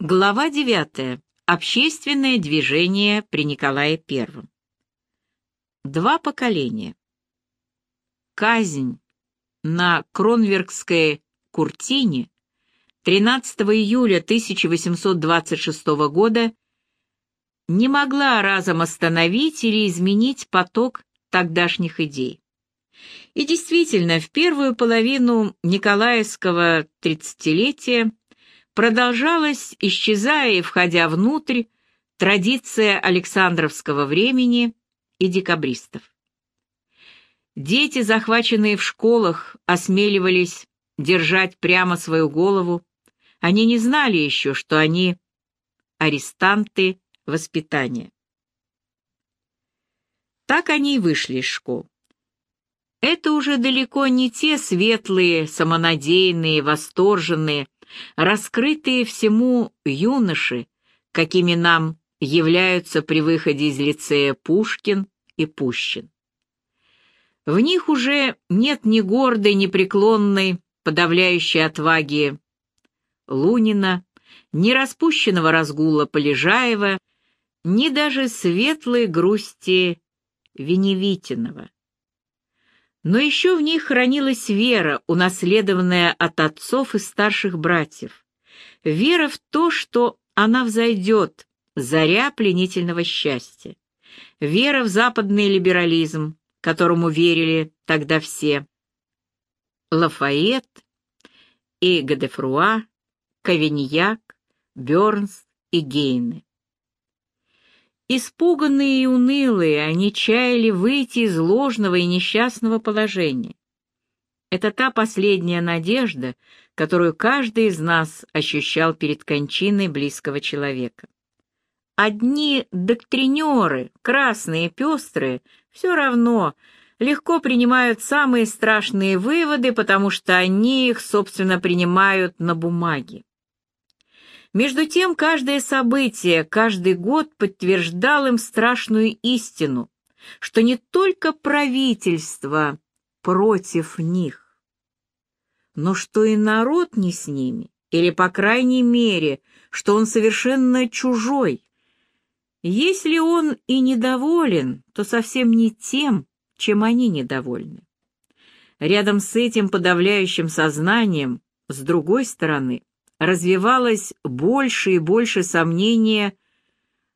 Глава 9. Общественное движение при Николае I. Два поколения. Казнь на Кронверкской Куртине 13 июля 1826 года не могла разом остановить или изменить поток тогдашних идей. И действительно, в первую половину Николаевского тридцатилетия продолжалась, исчезая и входя внутрь, традиция Александровского времени и декабристов. Дети, захваченные в школах, осмеливались держать прямо свою голову. Они не знали еще, что они арестанты воспитания. Так они и вышли из школ. Это уже далеко не те светлые, самонадеянные, восторженные, раскрытые всему юноши, какими нам являются при выходе из лицея Пушкин и Пущин. В них уже нет ни гордой, ни преклонной, подавляющей отваги Лунина, ни распущенного разгула Полежаева, ни даже светлой грусти Веневитинова. Но еще в них хранилась вера, унаследованная от отцов и старших братьев. Вера в то, что она взойдет, заря пленительного счастья. Вера в западный либерализм, которому верили тогда все. Лафайет и Гадефруа, Кавиньяк, Бёрнс и Гейны. Испуганные и унылые, они чаяли выйти из ложного и несчастного положения. Это та последняя надежда, которую каждый из нас ощущал перед кончиной близкого человека. Одни доктринеры, красные, пестрые, все равно легко принимают самые страшные выводы, потому что они их, собственно, принимают на бумаге. Между тем, каждое событие, каждый год подтверждал им страшную истину, что не только правительство против них, но что и народ не с ними, или, по крайней мере, что он совершенно чужой. Если он и недоволен, то совсем не тем, чем они недовольны. Рядом с этим подавляющим сознанием, с другой стороны, развивалось больше и больше сомнения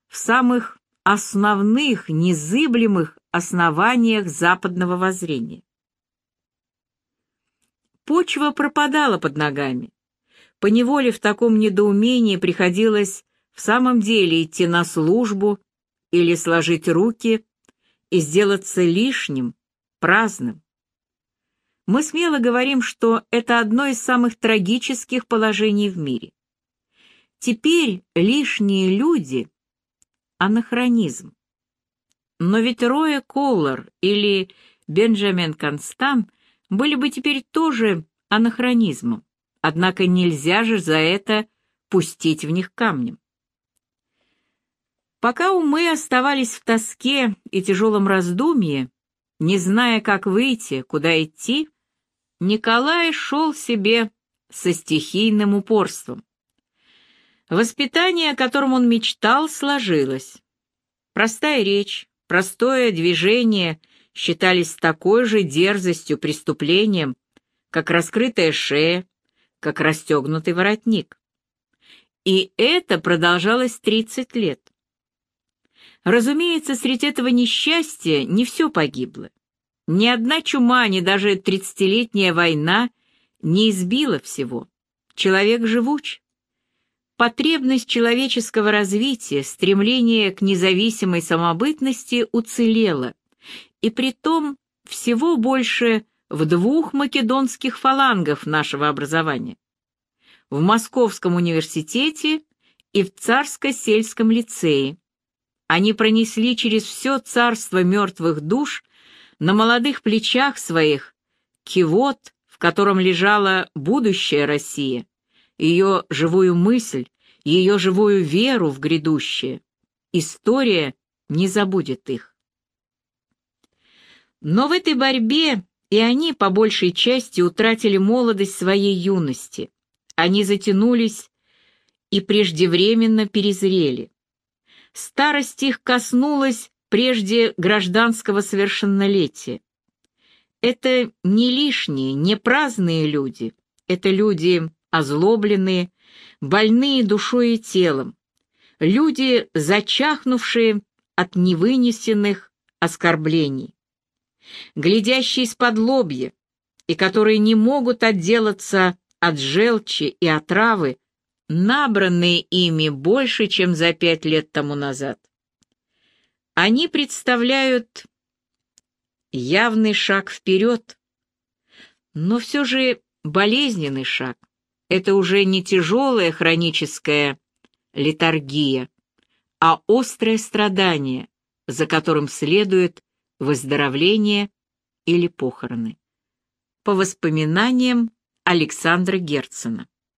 в самых основных, незыблемых основаниях западного воззрения. Почва пропадала под ногами. Поневоле в таком недоумении приходилось в самом деле идти на службу или сложить руки и сделаться лишним, праздным. Мы смело говорим, что это одно из самых трагических положений в мире. Теперь лишние люди — анахронизм. Но ведь Роя Коллар или Бенджамин Констан были бы теперь тоже анахронизмом, однако нельзя же за это пустить в них камнем. Пока умы оставались в тоске и тяжелом раздумье, не зная, как выйти, куда идти, Николай шел себе со стихийным упорством. Воспитание, о котором он мечтал, сложилось. Простая речь, простое движение считались такой же дерзостью преступлением, как раскрытая шея, как расстегнутый воротник. И это продолжалось 30 лет. Разумеется, среди этого несчастья не все погибло. Ни одна чума, ни даже тридцатилетняя война не избила всего. Человек живуч. Потребность человеческого развития, стремление к независимой самобытности уцелела, и притом всего больше в двух македонских фалангов нашего образования. В Московском университете и в Царско-сельском лицее, они пронесли через все царство мертвых душ на молодых плечах своих кивот, в котором лежала будущая Россия, ее живую мысль, ее живую веру в грядущее. История не забудет их. Но в этой борьбе и они по большей части утратили молодость своей юности. Они затянулись и преждевременно перезрели. Старость их коснулась прежде гражданского совершеннолетия. Это не лишние, не праздные люди, это люди озлобленные, больные душой и телом, люди, зачахнувшие от невынесенных оскорблений, глядящие из-под лобья, и которые не могут отделаться от желчи и отравы, набранные ими больше, чем за пять лет тому назад. Они представляют явный шаг вперед, но все же болезненный шаг. Это уже не тяжелая хроническая литаргия, а острое страдание, за которым следует выздоровление или похороны. По воспоминаниям Александра Герцена.